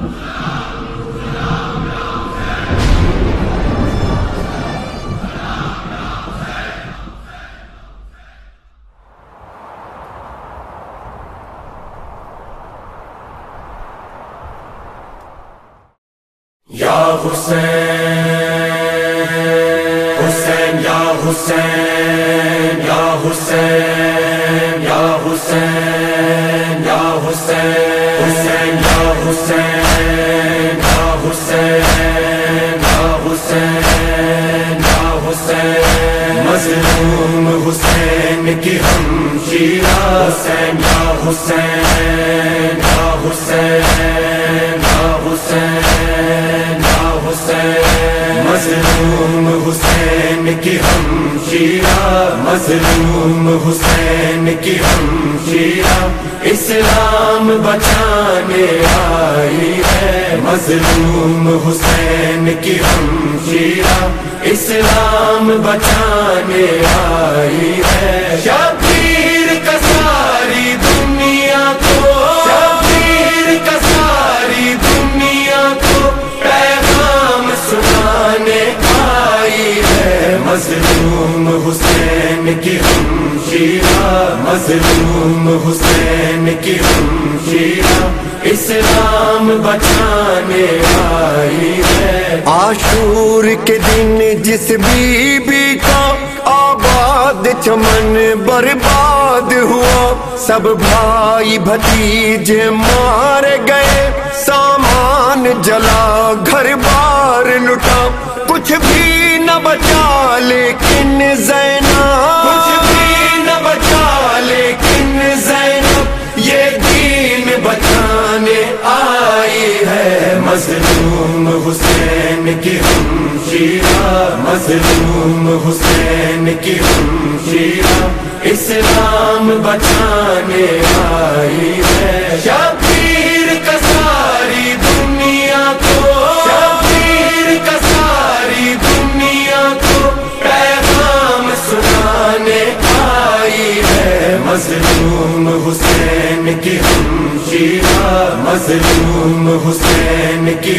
یا حسین حسین یا حسین یا حسین یا حسین یا حسین حسین یا حسین۔ مظلوم حسین کی ہم شیرا حسین یا حسین یا حسین۔ مظلوم حسین کی ہم شیرا مظلوم حسین کی ہم شیرا اسلام بچانے آئی ہے، مظلوم حسین کی ہم شیرا اسلام بچانے آئی ہے۔ شبیر اسلام بچانے آئی ہے۔ آشور کے دن جس بی بی کا آباد چمن برباد ہوا، سب بھائی بھتیجے مار گئے، سامان جلا، گھر بار لٹا کچھ بھی نہ بچا، لیکن زینا مظلوم حسین کی ہم شیرا مظلوم حسین کی ہم شیرا اسلام بچانے آئی ہے۔ مظلوم حسین کی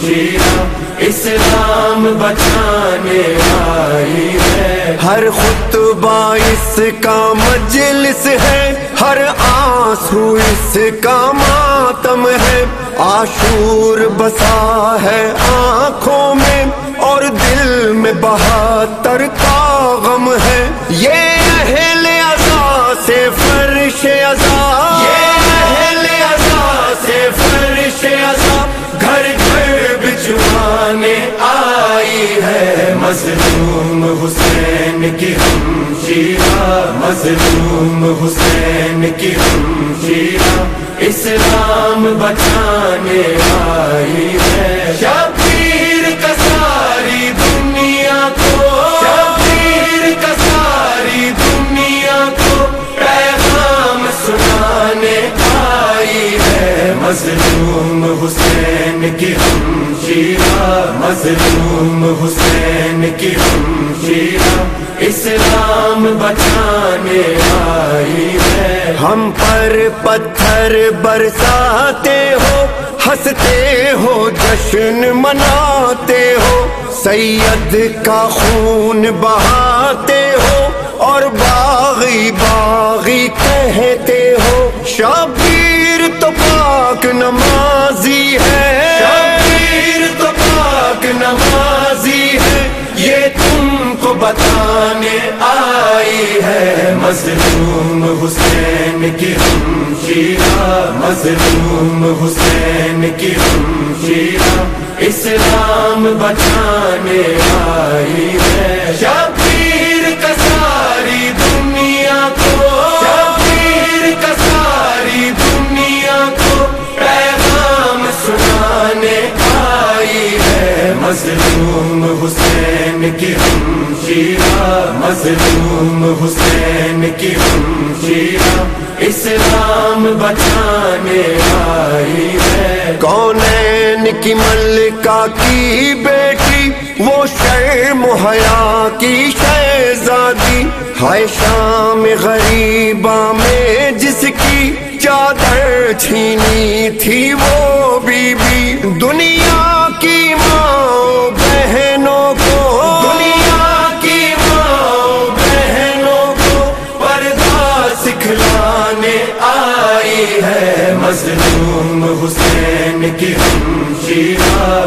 شیرا اسلام بچانے آئی ہے۔ ہر خطبہ اس کا مجلس ہے، ہر آنسو اس کا ماتم ہے۔ آشور بسا ہے آنکھوں میں اور دل میں بہتر کا غم ہے۔ یہ گھر آئی ہے مظلوم حسین کی ہم شیرا مظلوم حسین کی ہم شیرا اسلام بچانے آئی ہے۔ مظلوم حسین کی ہم اسلام بچانے آئی ہے۔ ہم پر پتھر برساتے ہو، ہنستے ہو، جشن مناتے ہو۔ سید کا خون بہاتے ہو اور باغی باغی کہتے ہو شبیر تو پاک نمازی ہے۔ بتانے آئی ہے مظلوم حسین کی ہم شیرا مظلوم حسین کی ہم شیرا اسلام بچانے آئی حسین کی ہم شیرا مظلوم حسین کی ہم شیرا اسلام بچانے آئی ہے۔ کونین کی ملکہ کی بیٹی؟ وہ شرم حیا کی شہزادی۔ ہائے شام غریبہ میں جس کی چادر چھینی تھی وہ بی بی۔ دنیا کی ماں حسین کی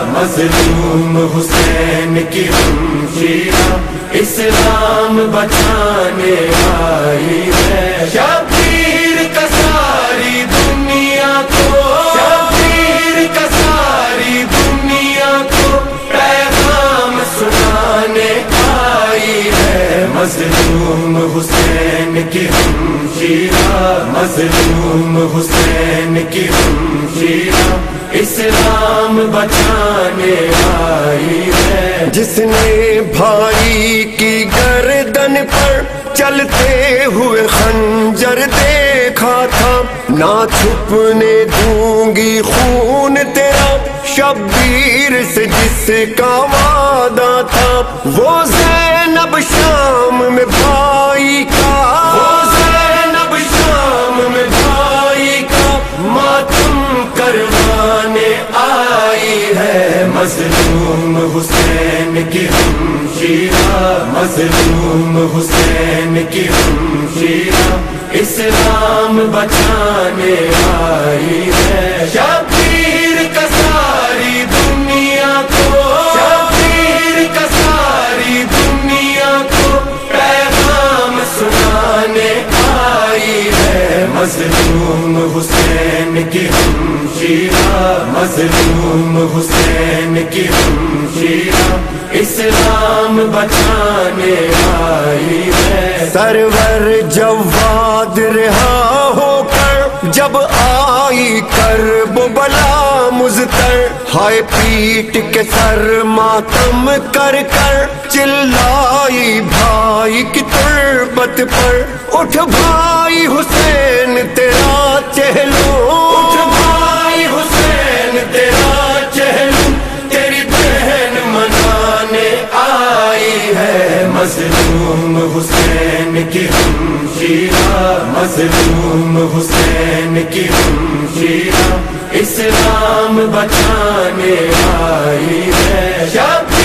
مظلوم حسین کی ہمشیرہ، اسلام بچانے آئی ہے۔ شبیر کا ساری دنیا کو، شبیر کا ساری دنیا کو پیغام سنانے آئی ہے۔ مظلوم حسین کی ہمشیرہ، مظلوم حسین کی ہمشیرہ۔ اسلام بچانے آئی ہے۔ جس نے بھائی کی گردن پر چلتے ہوئے خنجر دیکھا تھا، نہ چھپنے دوں گی خون تیرا، شبیر سے جس کا وعدہ تھا۔ وہ زینب شام میں بھائی حسین کی ہمشیرہ مظلوم حسین کی ہمشیرہ اسلام بچانے آئی ہے۔ مظلوم حسین کی ہمشیرہ، مظلوم حسین کی ہمشیرہ، اسلام بچانے آئی ہے۔ سرور جواد رہا ہو کر جب آئی کر بلا مزتر۔ ہائے پیٹ کے سر ماتم کر کر، چلائی بھائی کی تربت پر۔ اٹھ بھائی حسین مظلوم حسین کی ہم شیرہ اسلام بچانے آئی ہے۔ شب